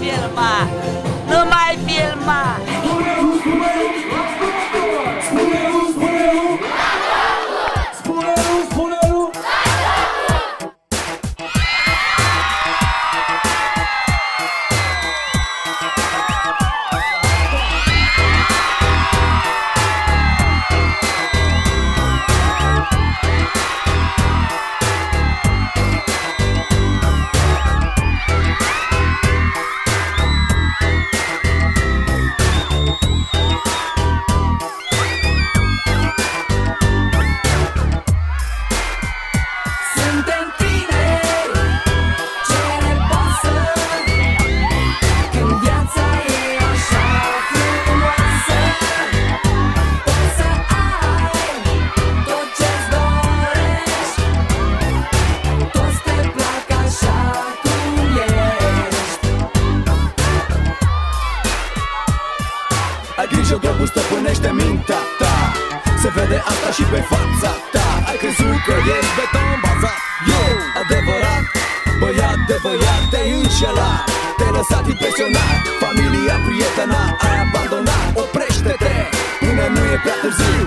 filma Nu mai filma grijă, globul stăpânește mintea ta. Se vede asta și pe fața ta. Ai crezut că ești beton bazat. Eu, adevărat, băiat de băiat Te-ai înșelat, te-ai lăsat impresionat Familia, prietena, ai abandonat. Oprește-te, până nu e prea târziu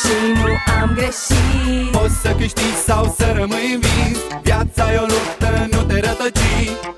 și nu am greșit. Poți să câștigi sau să rămâi învins. Viața e o luptă, nu te rătăci